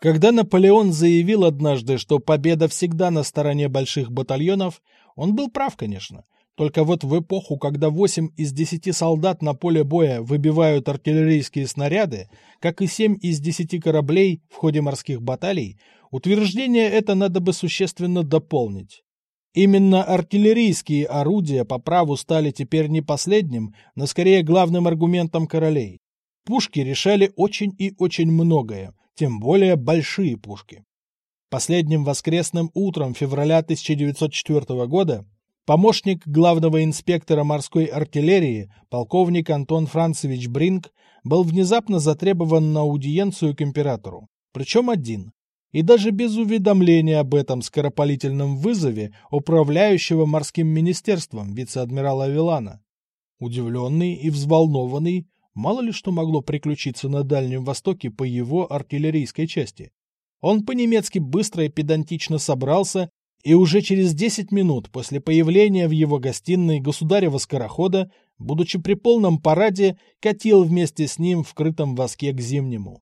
Когда Наполеон заявил однажды, что победа всегда на стороне больших батальонов, он был прав, конечно. Только вот в эпоху, когда 8 из 10 солдат на поле боя выбивают артиллерийские снаряды, как и 7 из 10 кораблей в ходе морских баталий, утверждение это надо бы существенно дополнить. Именно артиллерийские орудия по праву стали теперь не последним, но скорее главным аргументом королей. Пушки решали очень и очень многое, тем более большие пушки. Последним воскресным утром февраля 1904 года помощник главного инспектора морской артиллерии, полковник Антон Францевич Бринг, был внезапно затребован на аудиенцию к императору, причем один, и даже без уведомления об этом скоропалительном вызове управляющего морским министерством вице-адмирала Вилана. Удивленный и взволнованный, Мало ли что могло приключиться на Дальнем Востоке по его артиллерийской части. Он по-немецки быстро и педантично собрался, и уже через 10 минут после появления в его гостиной государева скорохода, будучи при полном параде, катил вместе с ним в крытом воске к Зимнему.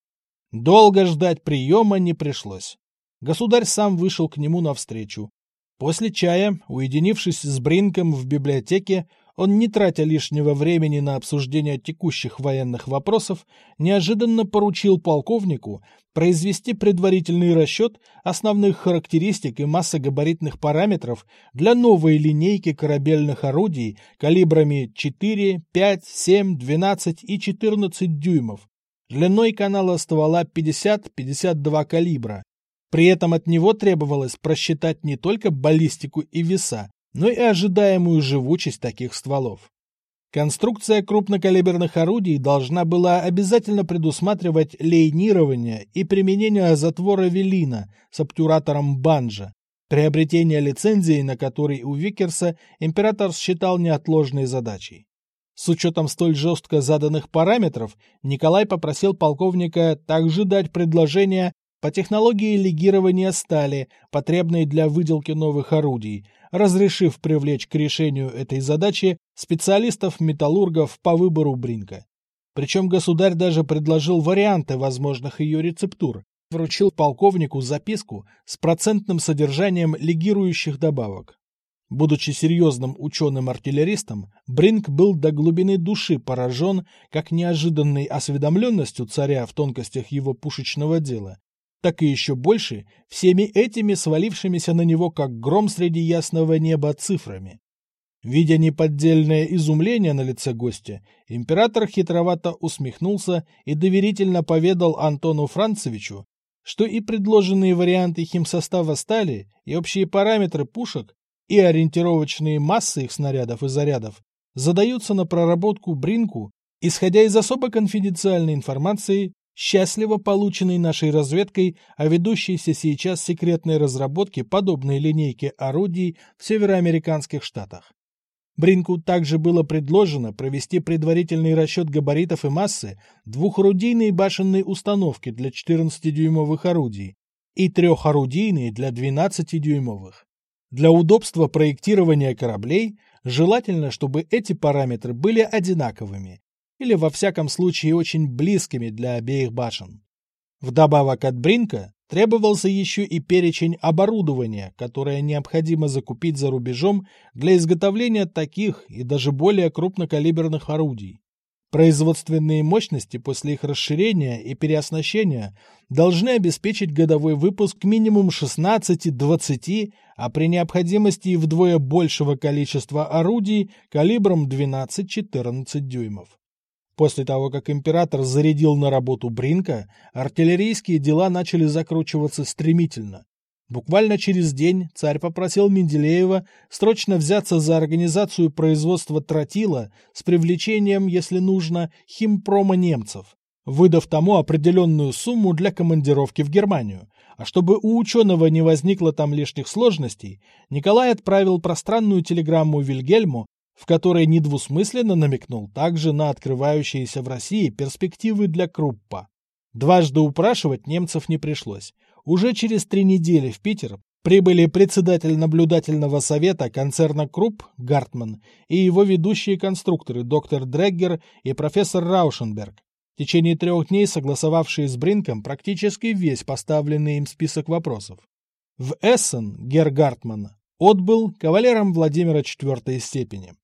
Долго ждать приема не пришлось. Государь сам вышел к нему навстречу. После чая, уединившись с Бринком в библиотеке, он, не тратя лишнего времени на обсуждение текущих военных вопросов, неожиданно поручил полковнику произвести предварительный расчет основных характеристик и массогабаритных параметров для новой линейки корабельных орудий калибрами 4, 5, 7, 12 и 14 дюймов, длиной канала ствола 50-52 калибра. При этом от него требовалось просчитать не только баллистику и веса, но и ожидаемую живучесть таких стволов. Конструкция крупнокалиберных орудий должна была обязательно предусматривать лейнирование и применение затвора Велина с обтюратором банджа, приобретение лицензии на который у Викерса император считал неотложной задачей. С учетом столь жестко заданных параметров, Николай попросил полковника также дать предложение по технологии легирования стали, потребной для выделки новых орудий, разрешив привлечь к решению этой задачи специалистов-металлургов по выбору Бринка. Причем государь даже предложил варианты возможных ее рецептур, вручил полковнику записку с процентным содержанием легирующих добавок. Будучи серьезным ученым-артиллеристом, Бринк был до глубины души поражен как неожиданной осведомленностью царя в тонкостях его пушечного дела, так и еще больше всеми этими свалившимися на него как гром среди ясного неба цифрами. Видя неподдельное изумление на лице гостя, император хитровато усмехнулся и доверительно поведал Антону Францевичу, что и предложенные варианты химсостава стали, и общие параметры пушек, и ориентировочные массы их снарядов и зарядов задаются на проработку Бринку, исходя из особо конфиденциальной информации, счастливо полученный нашей разведкой о ведущейся сейчас секретной разработке подобной линейки орудий в североамериканских штатах. Бринку также было предложено провести предварительный расчет габаритов и массы двухорудийной башенной установки для 14-дюймовых орудий и трехорудийной для 12-дюймовых. Для удобства проектирования кораблей желательно, чтобы эти параметры были одинаковыми, или во всяком случае очень близкими для обеих башен. Вдобавок от Бринка требовался еще и перечень оборудования, которое необходимо закупить за рубежом для изготовления таких и даже более крупнокалиберных орудий. Производственные мощности после их расширения и переоснащения должны обеспечить годовой выпуск минимум 16-20, а при необходимости и вдвое большего количества орудий калибром 12-14 дюймов. После того, как император зарядил на работу Бринка, артиллерийские дела начали закручиваться стремительно. Буквально через день царь попросил Менделеева срочно взяться за организацию производства тротила с привлечением, если нужно, химпрома немцев, выдав тому определенную сумму для командировки в Германию. А чтобы у ученого не возникло там лишних сложностей, Николай отправил пространную телеграмму Вильгельму в которой недвусмысленно намекнул также на открывающиеся в России перспективы для Круппа. Дважды упрашивать немцев не пришлось. Уже через три недели в Питер прибыли председатель наблюдательного совета концерна Крупп Гартман и его ведущие конструкторы доктор Дреггер и профессор Раушенберг. в течение трех дней согласовавшие с Бринком практически весь поставленный им список вопросов. В Эссен Гер Гартман отбыл кавалером Владимира IV степени.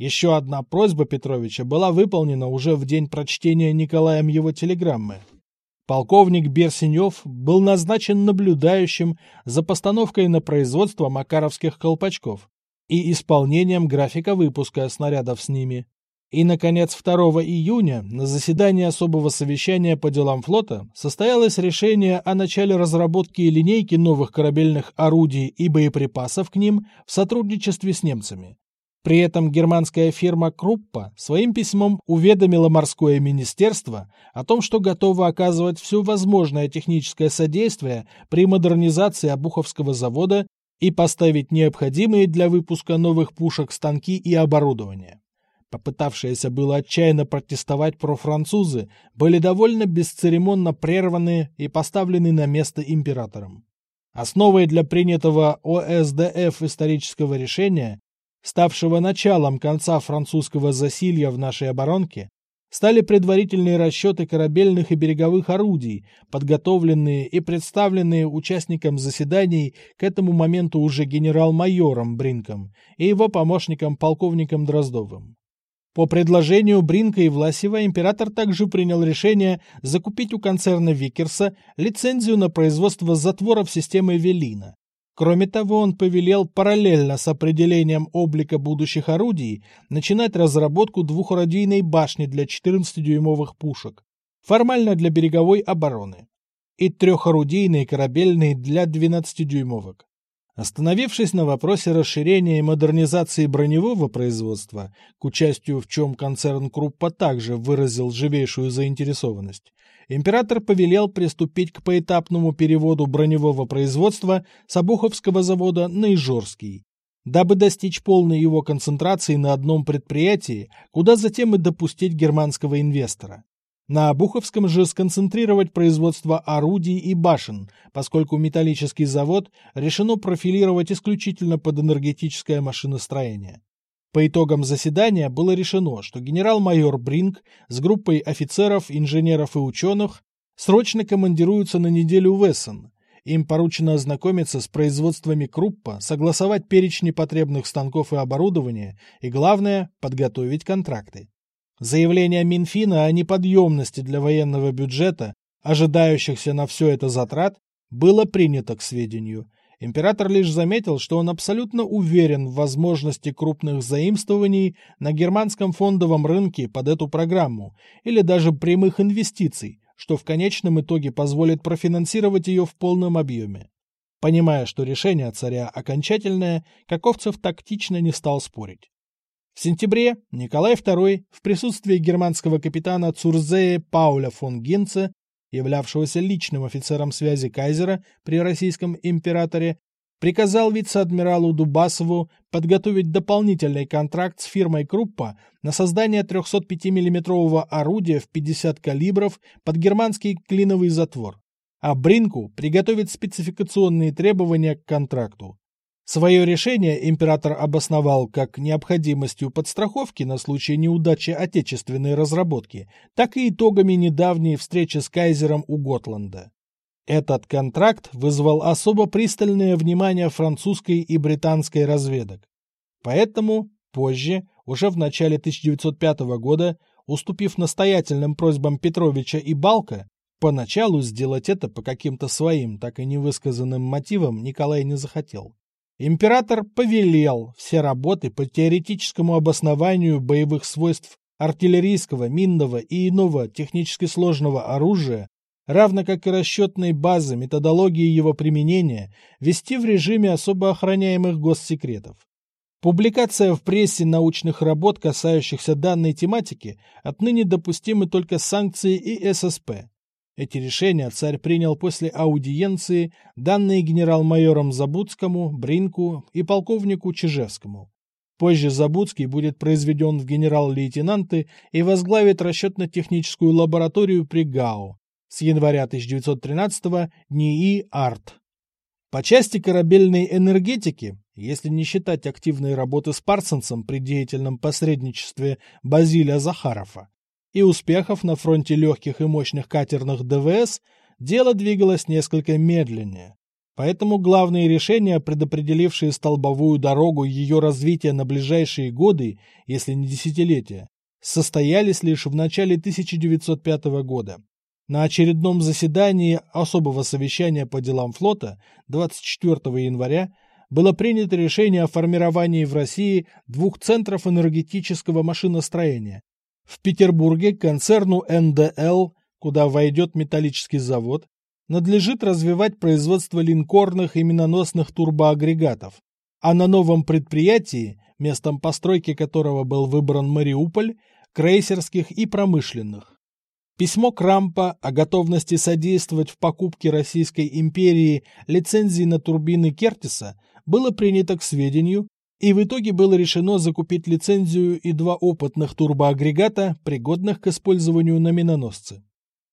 Еще одна просьба Петровича была выполнена уже в день прочтения Николаем его телеграммы. Полковник Берсенев был назначен наблюдающим за постановкой на производство макаровских колпачков и исполнением графика выпуска снарядов с ними. И, наконец, 2 июня на заседании особого совещания по делам флота состоялось решение о начале разработки линейки новых корабельных орудий и боеприпасов к ним в сотрудничестве с немцами. При этом германская фирма Круппа своим письмом уведомила морское министерство о том, что готова оказывать все возможное техническое содействие при модернизации Обуховского завода и поставить необходимые для выпуска новых пушек станки и оборудование. Попытавшиеся было отчаянно протестовать профранцузы были довольно бесцеремонно прерваны и поставлены на место императором. Основой для принятого ОСДФ исторического решения, ставшего началом конца французского засилья в нашей оборонке, стали предварительные расчеты корабельных и береговых орудий, подготовленные и представленные участникам заседаний к этому моменту уже генерал-майором Бринком и его помощником полковником Дроздовым. По предложению Бринка и Власева император также принял решение закупить у концерна Викерса лицензию на производство затворов системы Велина. Кроме того, он повелел параллельно с определением облика будущих орудий начинать разработку двухорудийной башни для 14-дюймовых пушек, формально для береговой обороны, и трехорудийной корабельной для 12-дюймовок. Остановившись на вопросе расширения и модернизации броневого производства, к участию в чем концерн Круппа также выразил живейшую заинтересованность, император повелел приступить к поэтапному переводу броневого производства с Обуховского завода на Ижорский, дабы достичь полной его концентрации на одном предприятии, куда затем и допустить германского инвестора. На Обуховском же сконцентрировать производство орудий и башен, поскольку металлический завод решено профилировать исключительно под энергетическое машиностроение. По итогам заседания было решено, что генерал-майор Бринг с группой офицеров, инженеров и ученых срочно командируются на неделю в Эссен. Им поручено ознакомиться с производствами Круппа, согласовать перечни потребных станков и оборудования и, главное, подготовить контракты. Заявление Минфина о неподъемности для военного бюджета, ожидающихся на все это затрат, было принято к сведению. Император лишь заметил, что он абсолютно уверен в возможности крупных заимствований на германском фондовом рынке под эту программу или даже прямых инвестиций, что в конечном итоге позволит профинансировать ее в полном объеме. Понимая, что решение царя окончательное, Каковцев тактично не стал спорить. В сентябре Николай II в присутствии германского капитана Цурзея Пауля фон Гинце, являвшегося личным офицером связи кайзера при российском императоре, приказал вице-адмиралу Дубасову подготовить дополнительный контракт с фирмой Круппа на создание 305 миллиметрового орудия в 50 калибров под германский клиновый затвор, а Бринку приготовить спецификационные требования к контракту. Свое решение император обосновал как необходимостью подстраховки на случай неудачи отечественной разработки, так и итогами недавней встречи с кайзером у Готланда. Этот контракт вызвал особо пристальное внимание французской и британской разведок. Поэтому позже, уже в начале 1905 года, уступив настоятельным просьбам Петровича и Балка, поначалу сделать это по каким-то своим, так и невысказанным мотивам Николай не захотел. Император повелел все работы по теоретическому обоснованию боевых свойств артиллерийского, минного и иного технически сложного оружия, равно как и расчетной базы методологии его применения, вести в режиме особо охраняемых госсекретов. Публикация в прессе научных работ, касающихся данной тематики, отныне допустимы только санкции и ССП. Эти решения царь принял после аудиенции, данные генерал-майорам Забудскому, Бринку и полковнику Чижевскому. Позже Забудский будет произведен в генерал-лейтенанты и возглавит расчетно-техническую лабораторию при ГАО с января 1913 НИИ АРТ. По части корабельной энергетики, если не считать активной работы с Парсонсом при деятельном посредничестве Базилия Захарова, и успехов на фронте легких и мощных катерных ДВС, дело двигалось несколько медленнее. Поэтому главные решения, предопределившие столбовую дорогу ее развития на ближайшие годы, если не десятилетия, состоялись лишь в начале 1905 года. На очередном заседании особого совещания по делам флота 24 января было принято решение о формировании в России двух центров энергетического машиностроения. В Петербурге концерну НДЛ, куда войдет металлический завод, надлежит развивать производство линкорных и миноносных турбоагрегатов, а на новом предприятии, местом постройки которого был выбран Мариуполь, крейсерских и промышленных. Письмо Крампа о готовности содействовать в покупке Российской империи лицензии на турбины Кертиса было принято к сведению, и в итоге было решено закупить лицензию и два опытных турбоагрегата, пригодных к использованию на миноносце.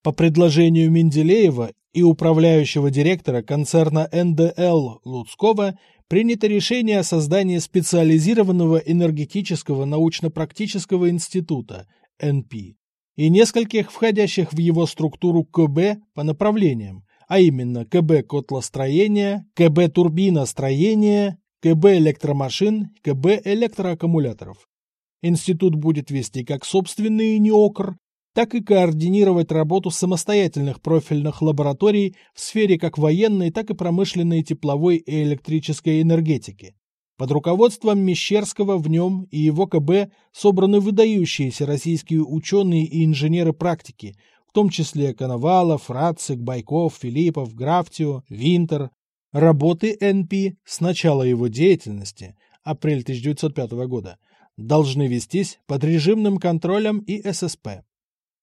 По предложению Менделеева и управляющего директора концерна НДЛ Луцкого принято решение о создании специализированного энергетического научно-практического института НП и нескольких входящих в его структуру КБ по направлениям, а именно КБ котлостроения, КБ турбиностроения, КБ электромашин, КБ электроаккумуляторов. Институт будет вести как собственный НИОКР, так и координировать работу самостоятельных профильных лабораторий в сфере как военной, так и промышленной тепловой и электрической энергетики. Под руководством Мещерского в нем и его КБ собраны выдающиеся российские ученые и инженеры практики, в том числе Коновалов, Рацик, Байков, Филиппов, Графтио, Винтер. Работы НП с начала его деятельности, апрель 1905 года, должны вестись под режимным контролем и ССП.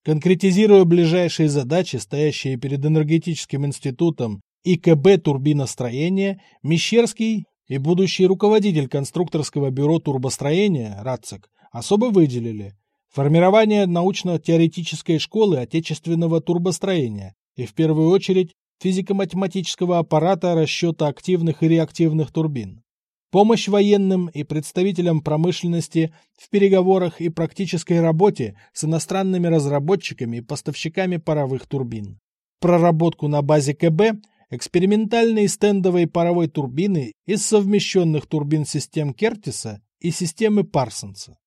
Конкретизируя ближайшие задачи, стоящие перед энергетическим институтом и КБ турбиностроения, Мещерский и будущий руководитель конструкторского бюро турбостроения РАЦИК особо выделили формирование научно-теоретической школы отечественного турбостроения и в первую очередь физико-математического аппарата расчета активных и реактивных турбин, помощь военным и представителям промышленности в переговорах и практической работе с иностранными разработчиками и поставщиками паровых турбин, проработку на базе КБ экспериментальной стендовой паровой турбины из совмещенных турбин систем Кертиса и системы Парсонса.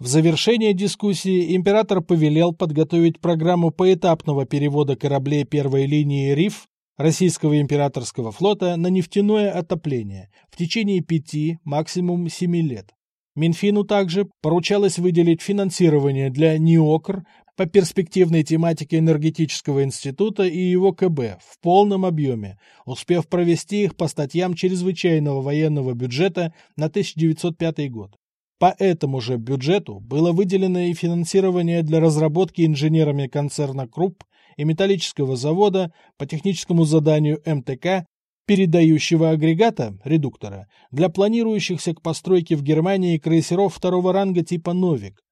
В завершение дискуссии император повелел подготовить программу поэтапного перевода кораблей первой линии РИФ российского императорского флота на нефтяное отопление в течение пяти, максимум семи лет. Минфину также поручалось выделить финансирование для НИОКР по перспективной тематике энергетического института и его КБ в полном объеме, успев провести их по статьям чрезвычайного военного бюджета на 1905 год. По этому же бюджету было выделено и финансирование для разработки инженерами концерна Крупп и металлического завода по техническому заданию МТК передающего агрегата, редуктора, для планирующихся к постройке в Германии крейсеров второго ранга типа «Новик».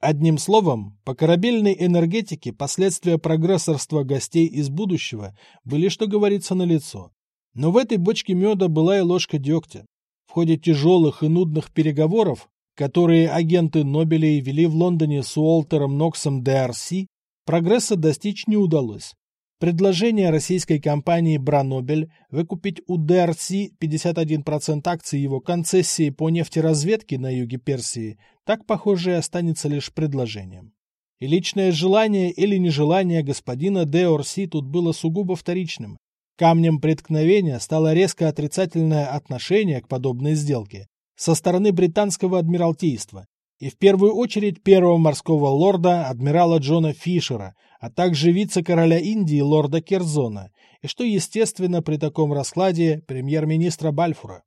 Одним словом, по корабельной энергетике последствия прогрессорства гостей из будущего были, что говорится, налицо. Но в этой бочке меда была и ложка дегтя. В ходе тяжелых и нудных переговоров, которые агенты Нобелей вели в Лондоне с Уолтером Ноксом Д'Арси, прогресса достичь не удалось. Предложение российской компании «Бранобель» выкупить у Д'Арси 51% акций его концессии по нефтеразведке на юге Персии так, похоже, и останется лишь предложением. И личное желание или нежелание господина Д'Арси тут было сугубо вторичным. Камнем преткновения стало резко отрицательное отношение к подобной сделке со стороны британского адмиралтейства, и в первую очередь первого морского лорда адмирала Джона Фишера, а также вице-короля Индии лорда Керзона, и что естественно при таком раскладе премьер-министра Бальфура.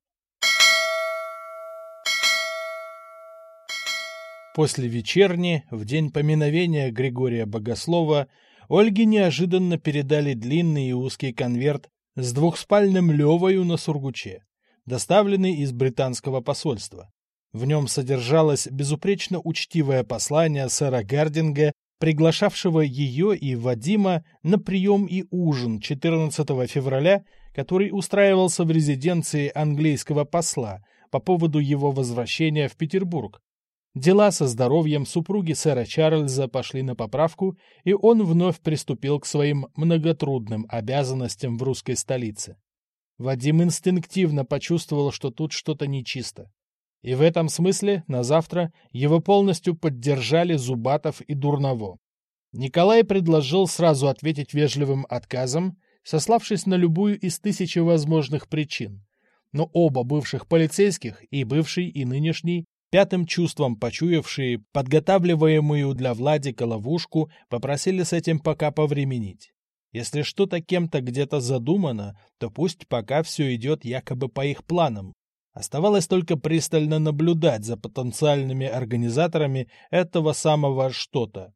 После вечерни, в день поминовения Григория Богослова, Ольге неожиданно передали длинный и узкий конверт с двухспальным левою на сургуче, доставленный из британского посольства. В нем содержалось безупречно учтивое послание сэра Гардинга, приглашавшего ее и Вадима на прием и ужин 14 февраля, который устраивался в резиденции английского посла по поводу его возвращения в Петербург. Дела со здоровьем супруги сэра Чарльза пошли на поправку, и он вновь приступил к своим многотрудным обязанностям в русской столице. Вадим инстинктивно почувствовал, что тут что-то нечисто. И в этом смысле на завтра его полностью поддержали Зубатов и Дурново. Николай предложил сразу ответить вежливым отказом, сославшись на любую из тысячи возможных причин. Но оба бывших полицейских, и бывший, и нынешний, пятым чувством почуявшие подготавливаемую для Владика ловушку, попросили с этим пока повременить. Если что-то кем-то где-то задумано, то пусть пока все идет якобы по их планам. Оставалось только пристально наблюдать за потенциальными организаторами этого самого что-то.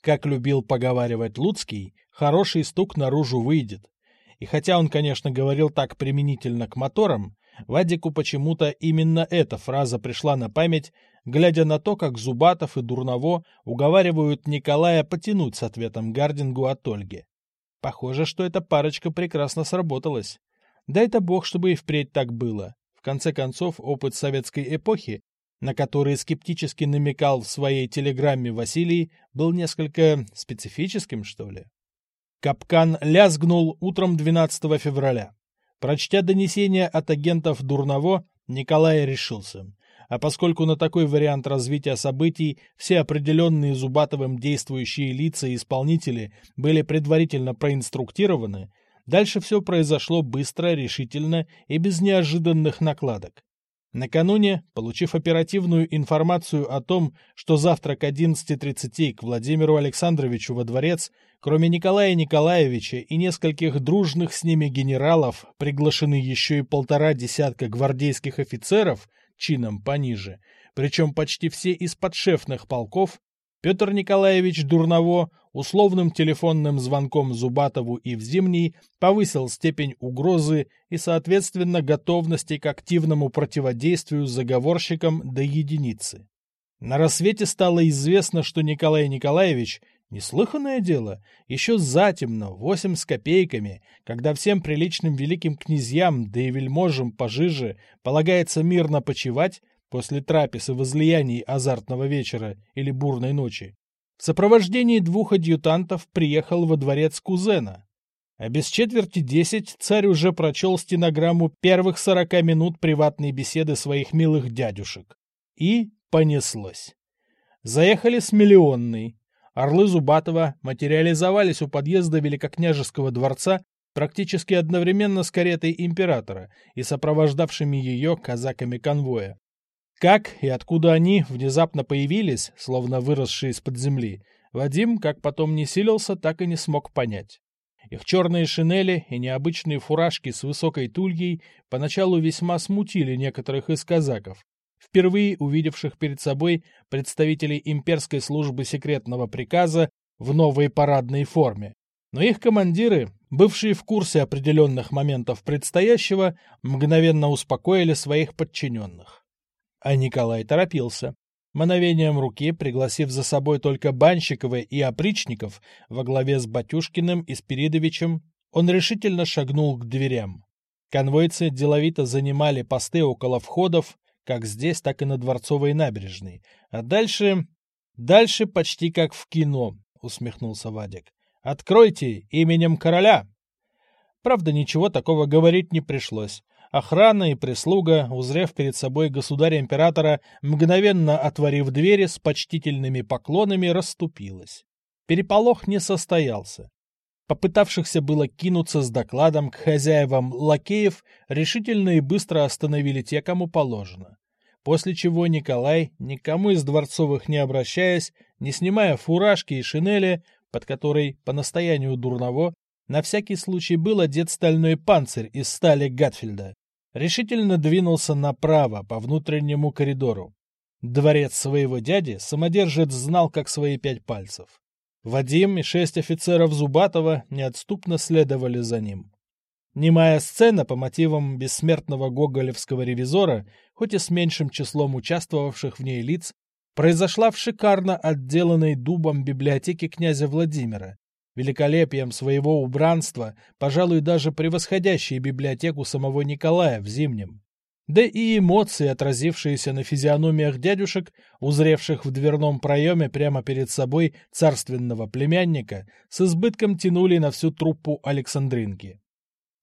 Как любил поговаривать Луцкий, хороший стук наружу выйдет. И хотя он, конечно, говорил так применительно к моторам, Вадику почему-то именно эта фраза пришла на память, глядя на то, как Зубатов и Дурново уговаривают Николая потянуть с ответом Гардингу от Ольги. Похоже, что эта парочка прекрасно сработалась. Дай-то бог, чтобы и впредь так было. В конце концов, опыт советской эпохи, на который скептически намекал в своей телеграмме Василий, был несколько специфическим, что ли. Капкан лязгнул утром 12 февраля. Прочтя донесение от агентов Дурново, Николай решился. А поскольку на такой вариант развития событий все определенные Зубатовым действующие лица и исполнители были предварительно проинструктированы, дальше все произошло быстро, решительно и без неожиданных накладок. Накануне, получив оперативную информацию о том, что завтра к 11.30 к Владимиру Александровичу во дворец, кроме Николая Николаевича и нескольких дружных с ними генералов, приглашены еще и полтора десятка гвардейских офицеров, чином пониже, причем почти все из подшефных полков, Петр Николаевич Дурново условным телефонным звонком Зубатову и в Зимний повысил степень угрозы и, соответственно, готовности к активному противодействию заговорщикам до единицы. На рассвете стало известно, что Николай Николаевич, неслыханное дело, еще затемно, восемь с копейками, когда всем приличным великим князьям, да и вельможам пожиже, полагается мирно почивать, после трапез и возлияний азартного вечера или бурной ночи, в сопровождении двух адъютантов приехал во дворец кузена. А без четверти десять царь уже прочел стенограмму первых сорока минут приватной беседы своих милых дядюшек. И понеслось. Заехали с миллионной. Орлы Зубатова материализовались у подъезда Великокняжеского дворца практически одновременно с каретой императора и сопровождавшими ее казаками конвоя. Как и откуда они внезапно появились, словно выросшие из-под земли, Вадим, как потом не силился, так и не смог понять. Их черные шинели и необычные фуражки с высокой тульей поначалу весьма смутили некоторых из казаков, впервые увидевших перед собой представителей имперской службы секретного приказа в новой парадной форме. Но их командиры, бывшие в курсе определенных моментов предстоящего, мгновенно успокоили своих подчиненных. А Николай торопился. Мановением руки, пригласив за собой только Банщикова и опричников во главе с Батюшкиным и Спиридовичем, он решительно шагнул к дверям. Конвойцы деловито занимали посты около входов, как здесь, так и на Дворцовой набережной. А дальше... Дальше почти как в кино, усмехнулся Вадик. Откройте именем короля. Правда, ничего такого говорить не пришлось. Охрана и прислуга, узрев перед собой государя-императора, мгновенно отворив двери с почтительными поклонами, расступилась. Переполох не состоялся. Попытавшихся было кинуться с докладом к хозяевам лакеев, решительно и быстро остановили те, кому положено. После чего Николай, никому из дворцовых не обращаясь, не снимая фуражки и шинели, под которой, по настоянию Дурново, на всякий случай был одет стальной панцирь из стали Гатфельда, решительно двинулся направо по внутреннему коридору. Дворец своего дяди самодержец знал как свои пять пальцев. Вадим и шесть офицеров Зубатова неотступно следовали за ним. Немая сцена по мотивам бессмертного гоголевского ревизора, хоть и с меньшим числом участвовавших в ней лиц, произошла в шикарно отделанной дубом библиотеке князя Владимира, великолепием своего убранства, пожалуй, даже превосходящей библиотеку самого Николая в Зимнем. да и эмоции, отразившиеся на физиономиях дядюшек, узревших в дверном проеме прямо перед собой царственного племянника, с избытком тянули на всю труппу Александринки.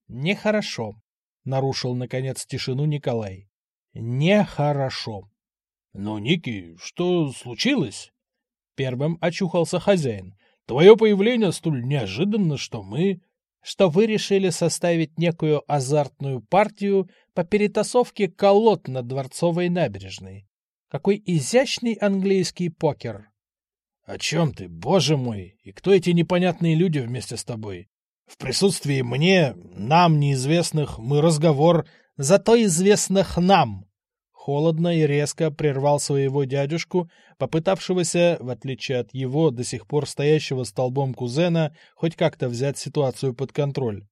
«Нехорошо», — нарушил, наконец, тишину Николай. «Нехорошо». «Ну, Ники, что случилось?» Первым очухался хозяин. «Твое появление столь неожиданно, что мы...» что вы решили составить некую азартную партию по перетасовке колод на Дворцовой набережной. Какой изящный английский покер. — О чем ты, боже мой? И кто эти непонятные люди вместе с тобой? В присутствии мне, нам неизвестных, мы разговор... Зато известных нам, холодно и резко прервал своего дядюшку, попытавшегося, в отличие от его до сих пор стоящего столбом кузена, хоть как-то взять ситуацию под контроль.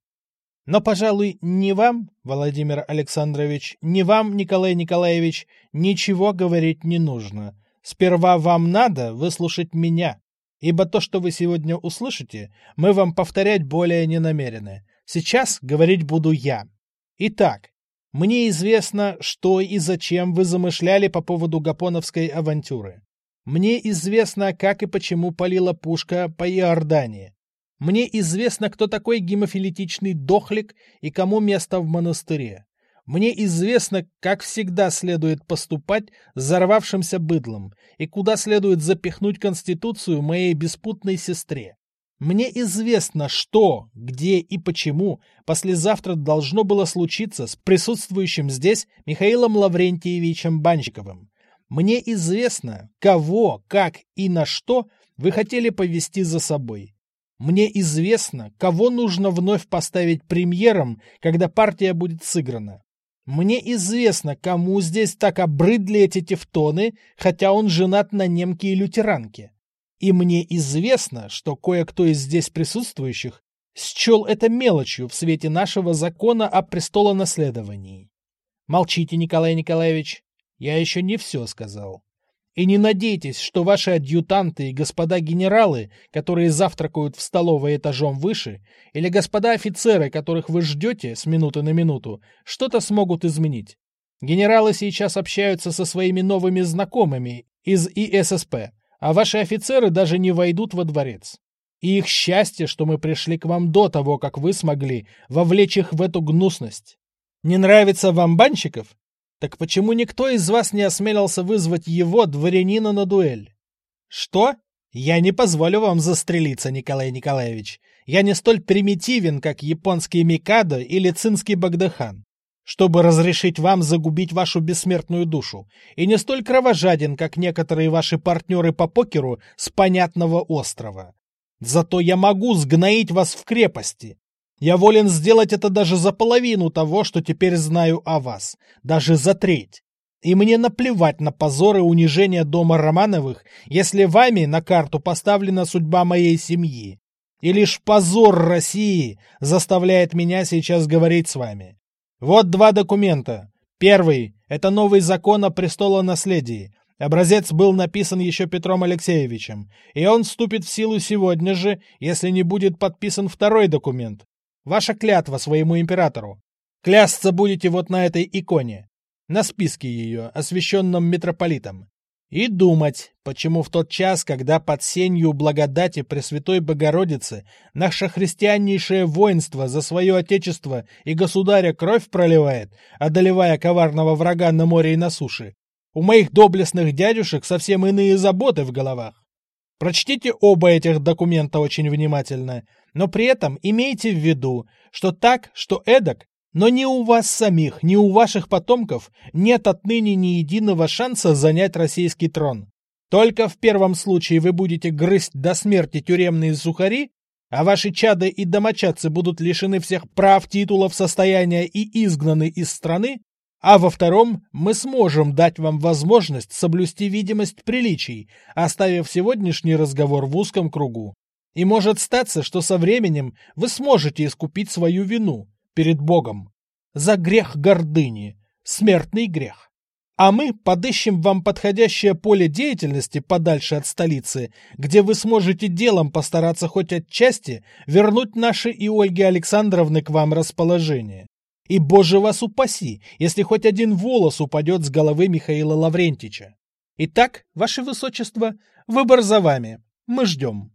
Но, пожалуй, не вам, Владимир Александрович, не вам, Николай Николаевич, ничего говорить не нужно. Сперва вам надо выслушать меня, ибо то, что вы сегодня услышите, мы вам повторять более не намерены. Сейчас говорить буду я. Итак, мне известно, что и зачем вы замышляли по поводу гапоновской авантюры. Мне известно, как и почему палила пушка по Иордании. Мне известно, кто такой гемофилитичный дохлик и кому место в монастыре. Мне известно, как всегда следует поступать с взорвавшимся быдлом и куда следует запихнуть Конституцию моей беспутной сестре. Мне известно, что, где и почему послезавтра должно было случиться с присутствующим здесь Михаилом Лаврентьевичем Банщиковым. Мне известно, кого, как и на что вы хотели повести за собой. Мне известно, кого нужно вновь поставить премьером, когда партия будет сыграна. Мне известно, кому здесь так обрыдли эти тефтоны, хотя он женат на немке и лютеранке. И мне известно, что кое-кто из здесь присутствующих счел это мелочью в свете нашего закона о престолонаследовании. Молчите, Николай Николаевич, я еще не все сказал. И не надейтесь, что ваши адъютанты и господа генералы, которые завтракают в столовой этажом выше, или господа офицеры, которых вы ждете с минуты на минуту, что-то смогут изменить. Генералы сейчас общаются со своими новыми знакомыми из ИССП, а ваши офицеры даже не войдут во дворец. И их счастье, что мы пришли к вам до того, как вы смогли вовлечь их в эту гнусность. Не нравится вам Банщиков? Так почему никто из вас не осмелился вызвать его, дворянина, на дуэль? Что? Я не позволю вам застрелиться, Николай Николаевич. Я не столь примитивен, как японский Микадо или цинский Багдыхан чтобы разрешить вам загубить вашу бессмертную душу, и не столь кровожаден, как некоторые ваши партнеры по покеру с понятного острова. Зато я могу сгноить вас в крепости. Я волен сделать это даже за половину того, что теперь знаю о вас, даже за треть. И мне наплевать на позор и унижение дома Романовых, если вами на карту поставлена судьба моей семьи. И лишь позор России заставляет меня сейчас говорить с вами. Вот два документа. Первый – это новый закон о престолонаследии. Образец был написан еще Петром Алексеевичем, и он вступит в силу сегодня же, если не будет подписан второй документ. Ваша клятва своему императору. Клясться будете вот на этой иконе, на списке ее, освященном митрополитом. И думать, почему в тот час, когда под сенью благодати Пресвятой Богородицы наше христианнейшее воинство за свое отечество и государя кровь проливает, одолевая коварного врага на море и на суше, у моих доблестных дядюшек совсем иные заботы в головах. Прочтите оба этих документа очень внимательно, но при этом имейте в виду, что так, что эдак, но ни у вас самих, ни у ваших потомков нет отныне ни единого шанса занять российский трон. Только в первом случае вы будете грызть до смерти тюремные сухари, а ваши чады и домочадцы будут лишены всех прав, титулов, состояния и изгнаны из страны, а во втором мы сможем дать вам возможность соблюсти видимость приличий, оставив сегодняшний разговор в узком кругу. И может статься, что со временем вы сможете искупить свою вину, перед Богом. За грех гордыни, смертный грех. А мы подыщем вам подходящее поле деятельности подальше от столицы, где вы сможете делом постараться хоть отчасти вернуть наши и Ольги Александровны к вам расположение. И, боже вас упаси, если хоть один волос упадет с головы Михаила Лаврентича. Итак, ваше высочество, выбор за вами. Мы ждем.